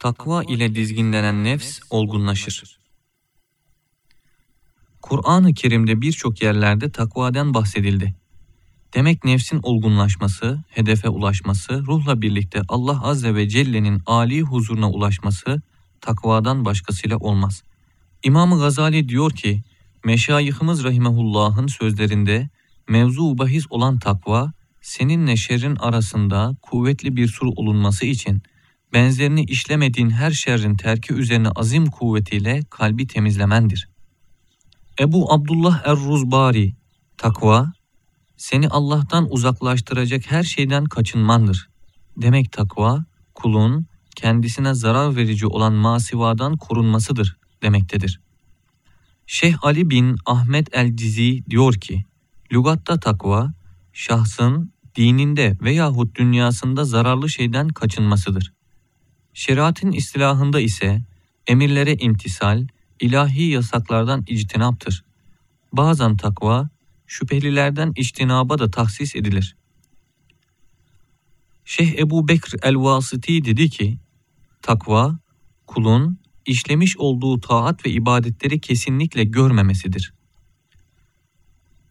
Takva ile dizginlenen nefs olgunlaşır. Kur'an-ı Kerim'de birçok yerlerde takvadan bahsedildi. Demek nefsin olgunlaşması, hedefe ulaşması, ruhla birlikte Allah Azze ve Celle'nin âli huzuruna ulaşması takvadan başkasıyla olmaz. İmam Gazali diyor ki, Meşayihimiz Rahimehullah'ın sözlerinde mevzu bahis olan takva, seninle şerrin arasında kuvvetli bir sur olunması için benzerini işlemediğin her şerrin terki üzerine azim kuvvetiyle kalbi temizlemendir. Ebu Abdullah Er-Ruzbari, takva, seni Allah'tan uzaklaştıracak her şeyden kaçınmandır. Demek takva, kulun kendisine zarar verici olan masivadan korunmasıdır demektedir. Şeyh Ali bin Ahmet el-Cizi diyor ki, Lugatta takva, şahsın dininde veyahut dünyasında zararlı şeyden kaçınmasıdır. Şeriatın istilahında ise emirlere intisal, ilahi yasaklardan ictinaptır. Bazen takva, şüphelilerden içtinaba da tahsis edilir. Şeyh Ebu Bekr el-Vasiti dedi ki, takva, kulun işlemiş olduğu taat ve ibadetleri kesinlikle görmemesidir.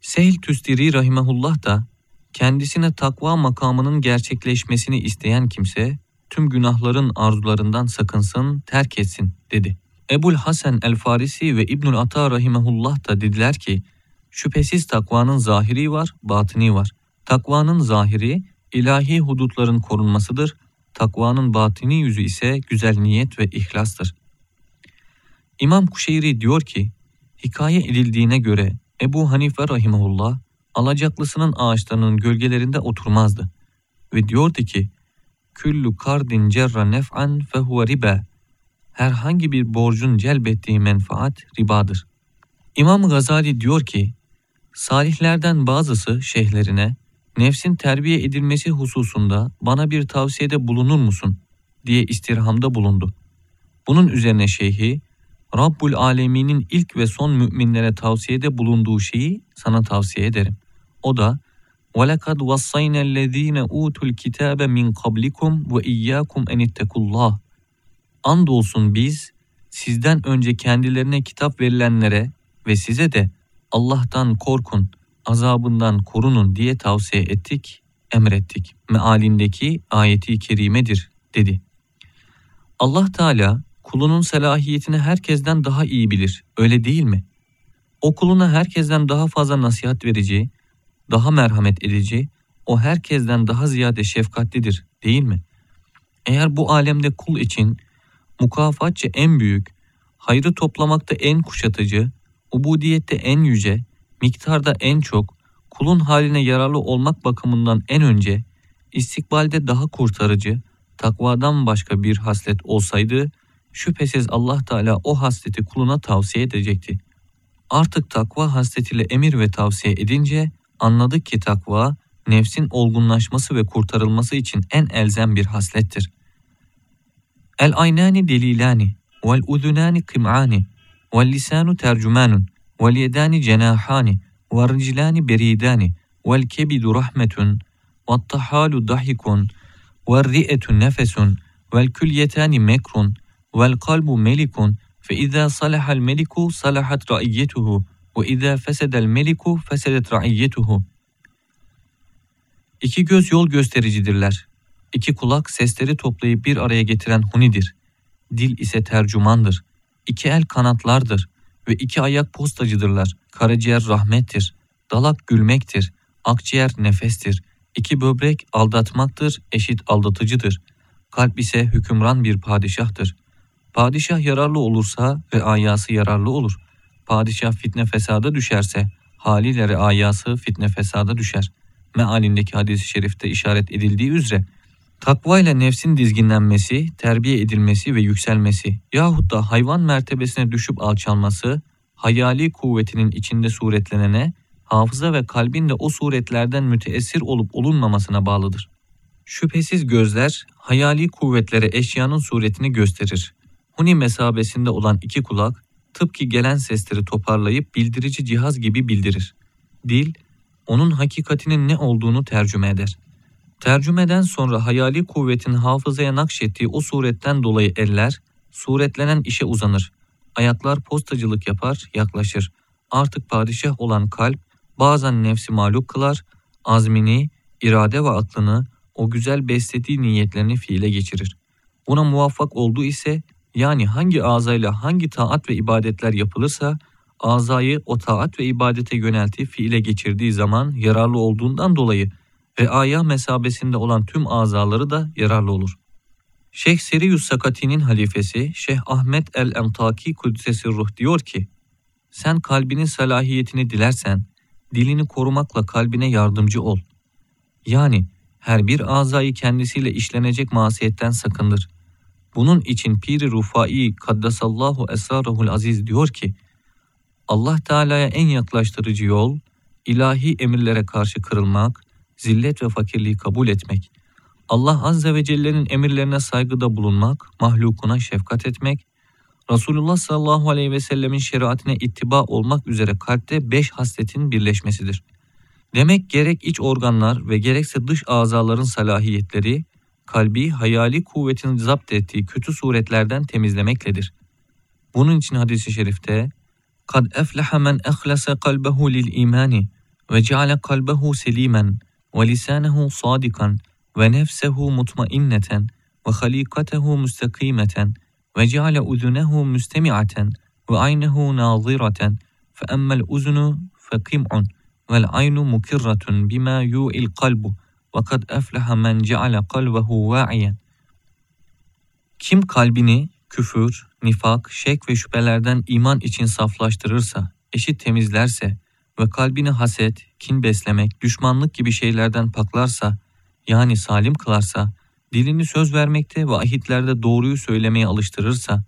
Sehl Tüstiri rahimehullah da kendisine takva makamının gerçekleşmesini isteyen kimse tüm günahların arzularından sakınsın, terk etsin dedi. Ebul Hasan el-Farisi ve İbnül Ata rahimehullah da dediler ki, şüphesiz takvanın zahiri var, batini var. Takvanın zahiri ilahi hudutların korunmasıdır, takvanın batini yüzü ise güzel niyet ve ihlastır. İmam Kuşeyri diyor ki, hikaye edildiğine göre Ebu Hanife rahimehullah alacaklısının ağaçlarının gölgelerinde oturmazdı ve diyordu ki, Küllü kardin cerra nef'an fehuve riba. Herhangi bir borcun celbettiği menfaat ribadır. İmam Gazali diyor ki, salihlerden bazısı şeyhlerine, nefsin terbiye edilmesi hususunda bana bir tavsiyede bulunur musun diye istirhamda bulundu. Bunun üzerine şeyhi, Rabbul Alemin'in ilk ve son müminlere tavsiyede bulunduğu şeyi sana tavsiye ederim. O da وَلَقَدْ وَصَّيْنَا الَّذ۪ينَ اُوتُوا الْكِتَابَ مِنْ قَبْلِكُمْ وَاِيَّاكُمْ اَنِ اتَّقُوا Andolsun biz sizden önce kendilerine kitap verilenlere ve size de Allah'tan korkun, azabından korunun diye tavsiye ettik, emrettik. Mealindeki ayeti kerimedir dedi. Allah Teala kulunun selahiyetini herkesten daha iyi bilir, öyle değil mi? O kuluna herkesten daha fazla nasihat verici, daha merhamet edici, o herkesten daha ziyade şefkatlidir değil mi? Eğer bu alemde kul için mukafatça en büyük, hayrı toplamakta en kuşatıcı, ubudiyette en yüce, miktarda en çok, kulun haline yararlı olmak bakımından en önce, istikbalde daha kurtarıcı, takvadan başka bir haslet olsaydı, şüphesiz Allah Teala o hasleti kuluna tavsiye edecekti. Artık takva hasletiyle emir ve tavsiye edince anladık ki takva nefsin olgunlaşması ve kurtarılması için en elzem bir haslettir. El aynani delilani vel udunani kım'ani vel lisanu tercümanun vel yedani cenahani vel riclani beridani vel kebidu rahmetun vel tahalu dahikun vel ri'etu nefesun vel külyetani mekrun vel kalbu melikun fe izâ salahal meliku salahat ra'iyyetuhu ve izâ fesedel meliku fesedet ra'iyyetuhu. İki göz yol göstericidirler. İki kulak sesleri toplayıp bir araya getiren hunidir. Dil ise tercümandır. İki el kanatlardır ve iki ayak postacıdırlar. Karaciğer rahmettir. Dalak gülmektir. Akciğer nefestir. İki böbrek aldatmaktır, eşit aldatıcıdır. Kalp ise hükümran bir padişahtır. Padişah yararlı olursa ve ayası yararlı olur. Padişah fitne fesada düşerse haliyle reayası fitne fesada düşer. Mealindeki hadisi şerifte işaret edildiği üzere takva ile nefsin dizginlenmesi, terbiye edilmesi ve yükselmesi yahut da hayvan mertebesine düşüp alçalması, hayali kuvvetinin içinde suretlenene, hafıza ve kalbin de o suretlerden müteessir olup olunmamasına bağlıdır. Şüphesiz gözler, hayali kuvvetlere eşyanın suretini gösterir. Huni mesabesinde olan iki kulak, tıpkı gelen sesleri toparlayıp bildirici cihaz gibi bildirir. Dil, onun hakikatinin ne olduğunu tercüme eder. Tercümeden sonra hayali kuvvetin hafızaya nakşettiği o suretten dolayı eller, suretlenen işe uzanır. Ayaklar postacılık yapar, yaklaşır. Artık padişah olan kalp, bazen nefsi mağlup kılar, azmini, irade ve aklını, o güzel beslediği niyetlerini fiile geçirir. Buna muvaffak olduğu ise, yani hangi azayla hangi taat ve ibadetler yapılırsa, azayı o taat ve ibadete yöneltip fiile geçirdiği zaman yararlı olduğundan dolayı reaya mesabesinde olan tüm azaları da yararlı olur. Şeyh Seriyus Sakati'nin halifesi Şeyh Ahmet el-Emtaki Kudsesi Ruh diyor ki, sen kalbinin salahiyetini dilersen, dilini korumakla kalbine yardımcı ol. Yani her bir azayı kendisiyle işlenecek masiyetten sakındır. Bunun için Piri Rufai Kaddesallahu Esrarahul Aziz diyor ki, Allah Teala'ya en yaklaştırıcı yol, ilahi emirlere karşı kırılmak, zillet ve fakirliği kabul etmek, Allah Azze ve Celle'nin emirlerine saygıda bulunmak, mahlukuna şefkat etmek, Resulullah sallallahu aleyhi ve sellemin şeriatine ittiba olmak üzere kalpte beş hasletin birleşmesidir. Demek gerek iç organlar ve gerekse dış azaların salahiyetleri, kalbi hayali kuvvetin zapt ettiği kötü suretlerden temizlemekledir. Bunun için hadisi şerifte kad eflaha men ahlasa kalbehu lil imani ve ceale kalbehu selimen ve lisanehu sadikan ve nefsehu mutmainneten ve halikatehu müstakimeten ve ceale uzunehu müstemiaten ve aynehu naziraten fe emmel uzunu fe kim'un vel aynu mukirratun bima yu'il kalbu وَقَدْ أَفْلَحَ مَنْ جَعَلَ قَلْبَهُ وَاعِيًا Kim kalbini küfür, nifak, şek ve şüphelerden iman için saflaştırırsa, eşit temizlerse ve kalbini haset, kin beslemek, düşmanlık gibi şeylerden paklarsa, yani salim kılarsa, dilini söz vermekte ve ahitlerde doğruyu söylemeye alıştırırsa,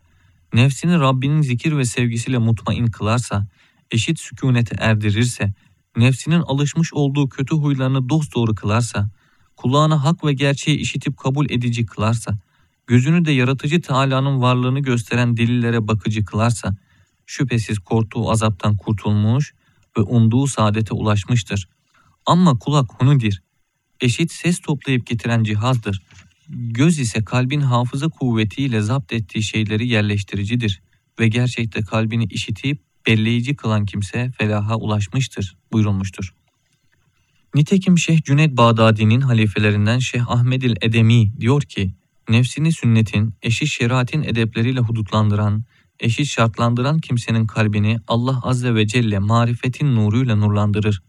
nefsini Rabbinin zikir ve sevgisiyle mutmain kılarsa, eşit sükunete erdirirse, nefsinin alışmış olduğu kötü huylarını dosdoğru kılarsa, kulağına hak ve gerçeği işitip kabul edici kılarsa, gözünü de yaratıcı Teala'nın varlığını gösteren delillere bakıcı kılarsa, şüphesiz korktuğu azaptan kurtulmuş ve umduğu saadete ulaşmıştır. Ama kulak hunudir, eşit ses toplayıp getiren cihazdır. Göz ise kalbin hafıza kuvvetiyle zapt ettiği şeyleri yerleştiricidir ve gerçekte kalbini işitip belleyici kılan kimse felaha ulaşmıştır buyurulmuştur. Nitekim Şeyh Cüneyd Bağdadi'nin halifelerinden Şeyh Ahmedil Edemi diyor ki, nefsini sünnetin, eşit şeriatin edepleriyle hudutlandıran, eşit şartlandıran kimsenin kalbini Allah Azze ve Celle marifetin nuruyla nurlandırır.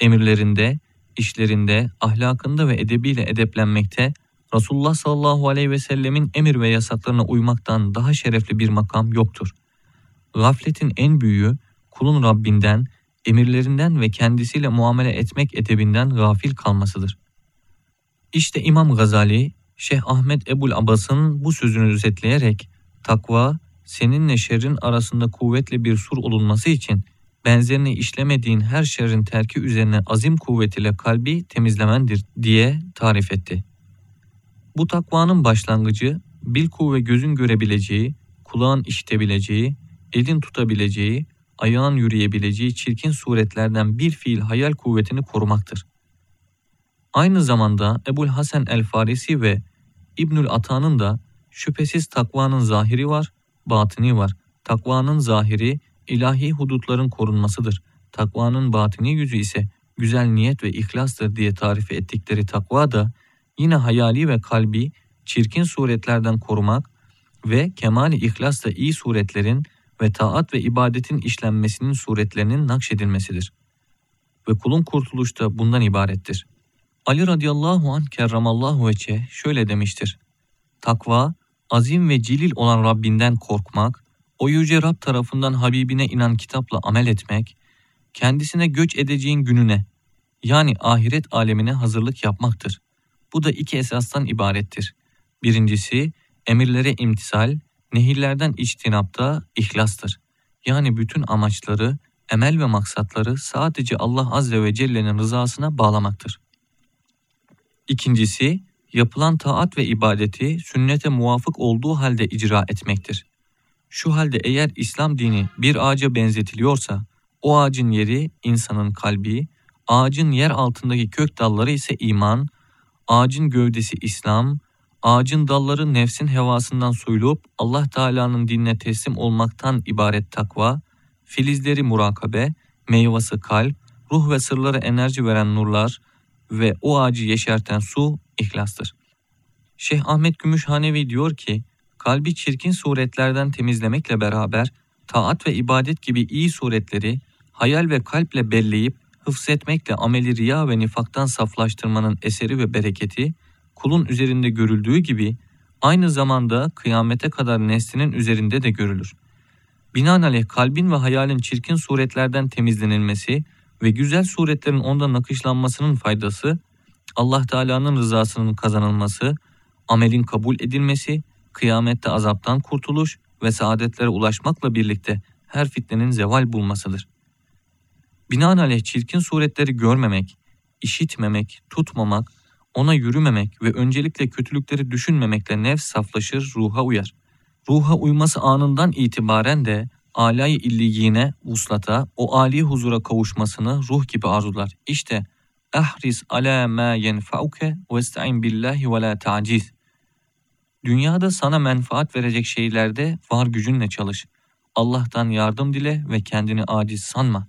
Emirlerinde, işlerinde, ahlakında ve edebiyle edeplenmekte, Resulullah sallallahu aleyhi ve sellemin emir ve yasaklarına uymaktan daha şerefli bir makam yoktur. Gafletin en büyüğü, kulun Rabbinden, emirlerinden ve kendisiyle muamele etmek edebinden gafil kalmasıdır. İşte İmam Gazali, Şeyh Ahmet Ebul Abbas'ın bu sözünü özetleyerek, takva, seninle şerrin arasında kuvvetli bir sur olunması için benzerini işlemediğin her şerrin terki üzerine azim kuvvetiyle kalbi temizlemendir diye tarif etti. Bu takvanın başlangıcı bil kuvve gözün görebileceği, kulağın işitebileceği, elin tutabileceği, ayağın yürüyebileceği çirkin suretlerden bir fiil hayal kuvvetini korumaktır. Aynı zamanda Ebul Hasan el-Farisi ve İbnül Ata'nın da şüphesiz takvanın zahiri var, batini var. Takvanın zahiri ilahi hudutların korunmasıdır. Takvanın batini yüzü ise güzel niyet ve ihlastır diye tarif ettikleri takva da yine hayali ve kalbi çirkin suretlerden korumak ve kemali ihlasla iyi suretlerin ve taat ve ibadetin işlenmesinin suretlerinin nakşedilmesidir. Ve kulun kurtuluşta bundan ibarettir. Ali radıyallahu anh kerramallahu veçe şöyle demiştir. Takva, azim ve cilil olan Rabbinden korkmak, o yüce Rab tarafından Habibine inen kitapla amel etmek, kendisine göç edeceğin gününe, yani ahiret alemine hazırlık yapmaktır. Bu da iki esastan ibarettir. Birincisi, emirlere imtisal, nehirlerden içtinapta ihlastır. Yani bütün amaçları, emel ve maksatları sadece Allah Azze ve Celle'nin rızasına bağlamaktır. İkincisi, yapılan taat ve ibadeti sünnete muvafık olduğu halde icra etmektir. Şu halde eğer İslam dini bir ağaca benzetiliyorsa, o ağacın yeri insanın kalbi, ağacın yer altındaki kök dalları ise iman, ağacın gövdesi İslam, ağacın dalları nefsin hevasından soyulup Allah Teala'nın dinine teslim olmaktan ibaret takva, filizleri murakabe, meyvası kalp, ruh ve sırlara enerji veren nurlar ve o ağacı yeşerten su ihlastır. Şeyh Ahmet Gümüşhanevi diyor ki, kalbi çirkin suretlerden temizlemekle beraber taat ve ibadet gibi iyi suretleri hayal ve kalple belleyip hıfzetmekle ameli riya ve nifaktan saflaştırmanın eseri ve bereketi kulun üzerinde görüldüğü gibi aynı zamanda kıyamete kadar neslinin üzerinde de görülür. Binaenaleyh kalbin ve hayalin çirkin suretlerden temizlenilmesi ve güzel suretlerin onda nakışlanmasının faydası, Allah Teala'nın rızasının kazanılması, amelin kabul edilmesi, kıyamette azaptan kurtuluş ve saadetlere ulaşmakla birlikte her fitnenin zeval bulmasıdır. Binaenaleyh çirkin suretleri görmemek, işitmemek, tutmamak, ona yürümemek ve öncelikle kötülükleri düşünmemekle nefs saflaşır, ruha uyar. Ruha uyması anından itibaren de alay illigine, vuslata, o âli huzura kavuşmasını ruh gibi arzular. İşte ehris ala ma yenfa'uke ve esta'in billahi ve la ta'ciz. Dünyada sana menfaat verecek şeylerde var gücünle çalış. Allah'tan yardım dile ve kendini aciz sanma.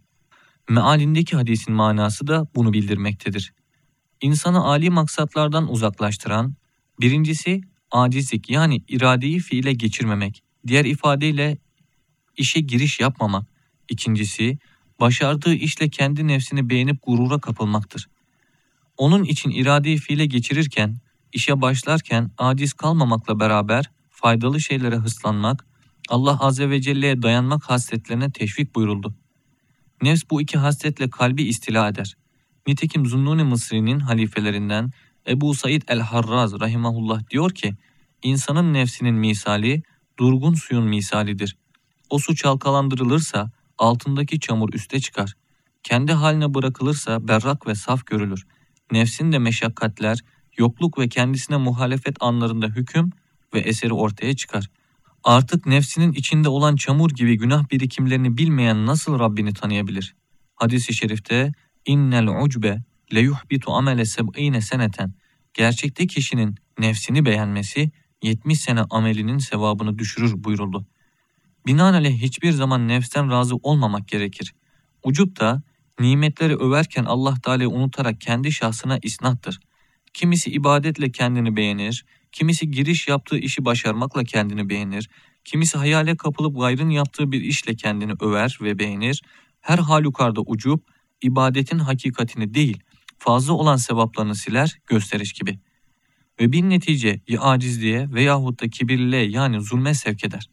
Mealindeki hadisin manası da bunu bildirmektedir. İnsanı âli maksatlardan uzaklaştıran, birincisi acizlik yani iradeyi fiile geçirmemek, diğer ifadeyle işe giriş yapmamak, ikincisi başardığı işle kendi nefsini beğenip gurura kapılmaktır. Onun için iradeyi fiile geçirirken, işe başlarken aciz kalmamakla beraber faydalı şeylere hıslanmak, Allah Azze ve Celle'ye dayanmak hasletlerine teşvik buyuruldu. Nefs bu iki hasletle kalbi istila eder. Nitekim Zunnuni Mısri'nin halifelerinden Ebu Said el-Harraz rahimahullah diyor ki, insanın nefsinin misali durgun suyun misalidir. O su çalkalandırılırsa altındaki çamur üste çıkar. Kendi haline bırakılırsa berrak ve saf görülür. Nefsin de meşakkatler, yokluk ve kendisine muhalefet anlarında hüküm ve eseri ortaya çıkar. Artık nefsinin içinde olan çamur gibi günah birikimlerini bilmeyen nasıl Rabbini tanıyabilir? Hadis-i şerifte innel ucbe le yuhbitu amele seb'ine seneten. Gerçekte kişinin nefsini beğenmesi 70 sene amelinin sevabını düşürür buyuruldu. Binaenaleyh hiçbir zaman nefsten razı olmamak gerekir. Ucup da nimetleri överken Allah Teala'yı unutarak kendi şahsına isnattır. Kimisi ibadetle kendini beğenir, kimisi giriş yaptığı işi başarmakla kendini beğenir, kimisi hayale kapılıp gayrın yaptığı bir işle kendini över ve beğenir. Her halükarda ucup, ibadetin hakikatini değil, fazla olan sevaplarını siler, gösteriş gibi. Ve bir netice ya acizliğe veyahut da kibirliliğe yani zulme sevk eder.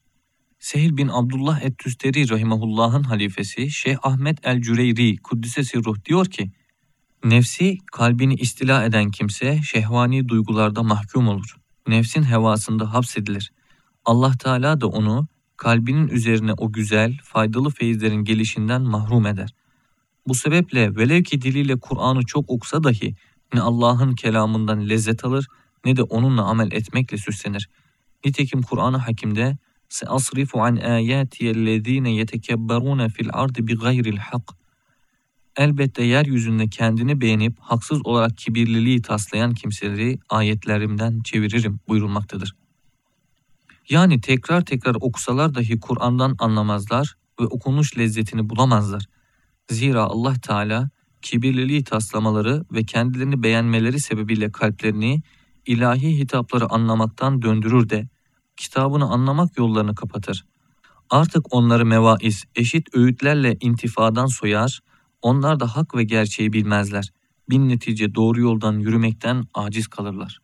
Sehil bin Abdullah et-Tüsteri rahimahullah'ın halifesi Şeyh Ahmet el-Cüreyri Kuddisesi Ruh diyor ki, Nefsi kalbini istila eden kimse şehvani duygularda mahkum olur. Nefsin hevasında hapsedilir. Allah Teala da onu kalbinin üzerine o güzel, faydalı feyizlerin gelişinden mahrum eder. Bu sebeple velev ki diliyle Kur'an'ı çok okusa dahi ne Allah'ın kelamından lezzet alır ne de onunla amel etmekle süslenir. Nitekim Kur'an-ı Hakim'de "Seasrifu an ayatiyellezine yetekebberun fil ardı bi gayril hak." Elbette yeryüzünde kendini beğenip haksız olarak kibirliliği taslayan kimseleri ayetlerimden çeviririm buyurulmaktadır. Yani tekrar tekrar okusalar dahi Kur'an'dan anlamazlar ve okunuş lezzetini bulamazlar.'' Zira Allah Teala kibirliliği taslamaları ve kendilerini beğenmeleri sebebiyle kalplerini ilahi hitapları anlamaktan döndürür de kitabını anlamak yollarını kapatır. Artık onları mevaiz, eşit öğütlerle intifadan soyar, onlar da hak ve gerçeği bilmezler. Bin netice doğru yoldan yürümekten aciz kalırlar.